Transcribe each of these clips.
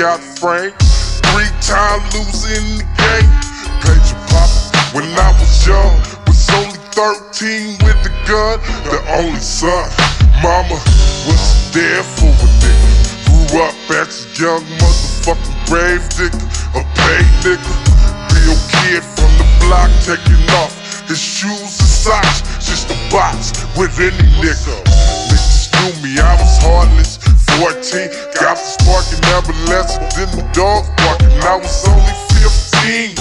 got framed. Three time losing the game. Page pop when I was young. Was only 13 with the gun. The only son. Mama was there for a nigga. Grew up as a young motherfucking brave nigga. A paid nigga. Real kid from the block taking off his shoes and socks. Just a box with any nigga. Niggas knew me, I was heartless. 14, got the spark and adolescent in the dog barking. I was only 15,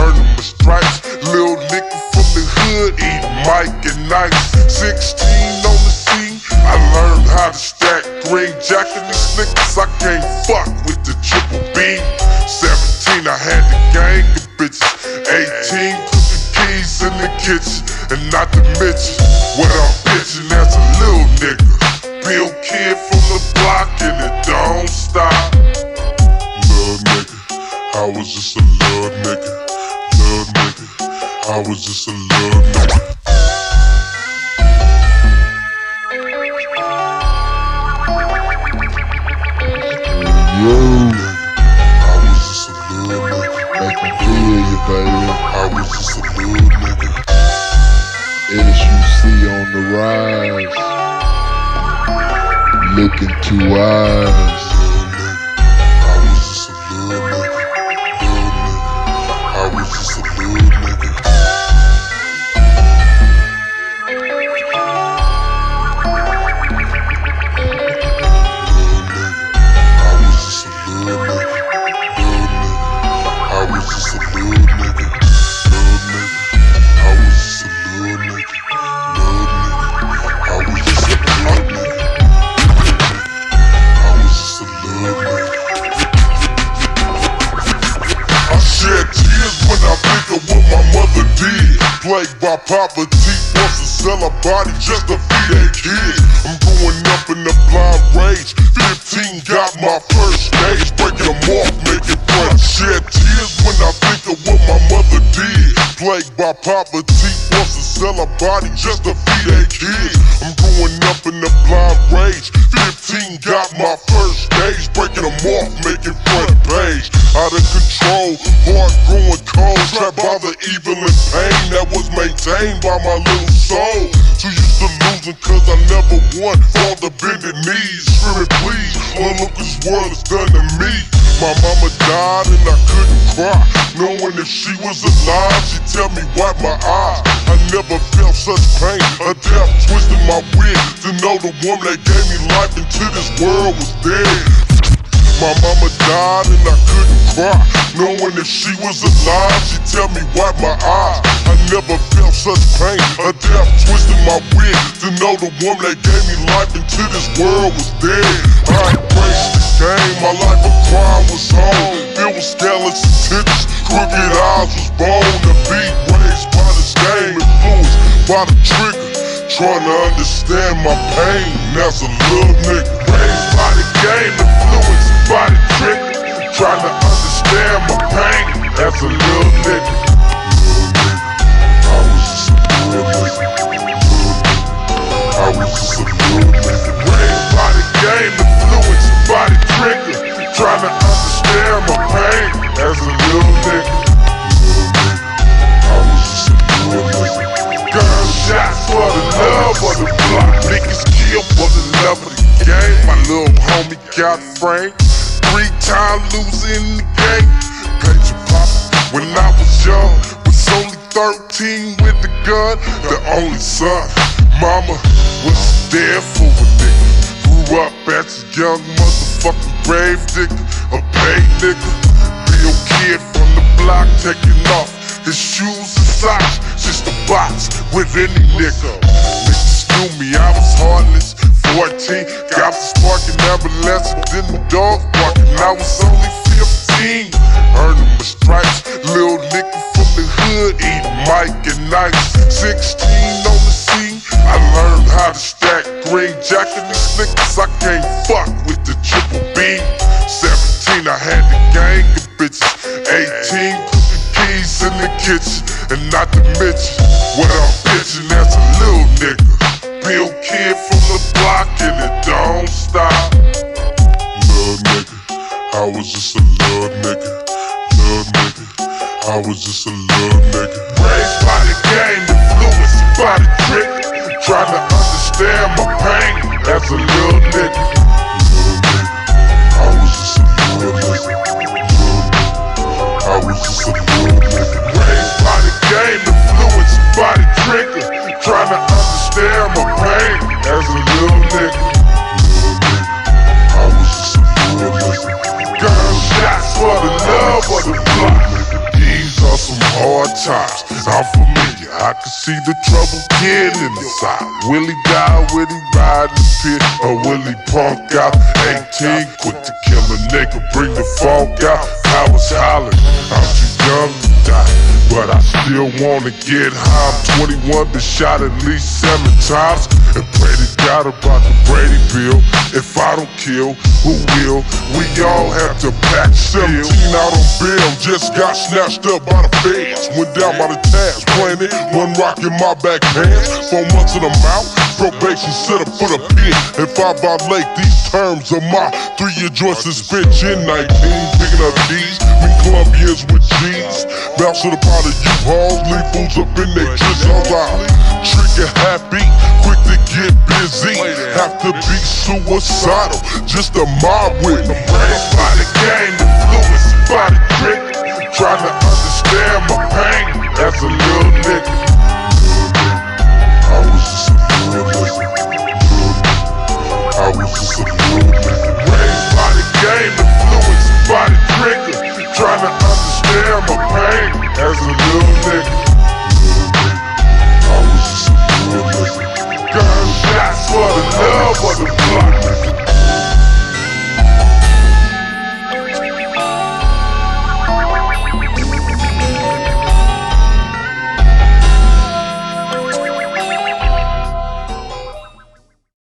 earning my stripes. Little nigga from the hood, eating Mike and Nice. 16 on the scene, I learned how to stack green jacket. These niggas, I can't fuck with the triple B. 17, I had the gang of bitches. 18, put the keys in the kitchen, and not to mention what I'm bitching as a just a little nigga. Little nigga, I was just a little nigga. I was just a little nigga. Baby. I was just a little nigga. As you see on the rise, look into eyes. Plagued by poverty, Wants to sell her body just to feed a kid. I'm growing up in a blind rage. 15 got my first stage, breaking them off, making fun. Shed tears when I think of what my mother did. Plagued by poverty, forced to sell her body just to feed a kid. Maintained by my little soul. Too used to losing cause I never won. Fall the bended knees, screaming please. Well, look this world has done to me. My mama died and I couldn't cry. Knowing if she was alive, she'd tell me wipe my eyes. I never felt such pain. A death twisted my wig to know the woman that gave me life into this world was dead. My mama died and I couldn't cry. Knowing if she was alive, she'd tell me wipe my eyes. Never felt such pain. A death twisted my wig to know the woman that gave me life into this world was dead. I embraced the game, my life of crime was home. Filled with scaleless intentions, crooked eyes was bone. The beat raised by this game, influenced by the trigger. Trying to understand my pain as a little nigga. Raised by the game, influenced by the trigger. Trying to understand my pain as a little nigga. I was just a little nigga. Gunshots for the love of the block. Niggas killed for the love of the game. My little homie got framed. Three time losing the game. Page pop when I was young. Was only 13 with the gun. The only son. Mama was there for a nigga. Grew up as a young motherfucking brave nigga. A paid nigga. Real kid from the block taking off his shoes and socks. Just a box with any nigga. Niggas knew me, I was heartless. 14, got the spark and adolescent in the dog barking. I was only 15, earning my stripes. Little nigga from the hood, eating Mike and Nice. 16 on the scene, I learned how to stack green jacket. These niggas, I can't fuck bitches. 18 put the keys in the kitchen, and not to mention what I'm pitching as a little nigga. Bill kid from the block, and it don't stop. Little nigga, I was just a little nigga. Little nigga, I was just a little nigga. Raised by the game, influenced by the trick. Trying to understand my pain as a little nigga. Just I'm familiar. I can see the trouble kid in the side. Will he die? Will he ride the pit? Or will he punk out? 18, quick to kill a nigga, bring the funk out. I was hollering, I'm too young still wanna get high. I'm 21, been shot at least seven times. And pray to God about the Brady bill. If I don't kill, who will? We all have to pack 17 out on bail. Just got snatched up by the feds. Went down by the tabs, playing it. One rock in my back pants. Four months in the mouth. Probation set up for the pin. If I violate these terms of my three-year joint suspension, 19 picking up D's, Bounce to the pot of U-Hauls, leave fools up in their drizzles out. Trigger happy, quick to get busy. Have to be suicidal, just a mob with me.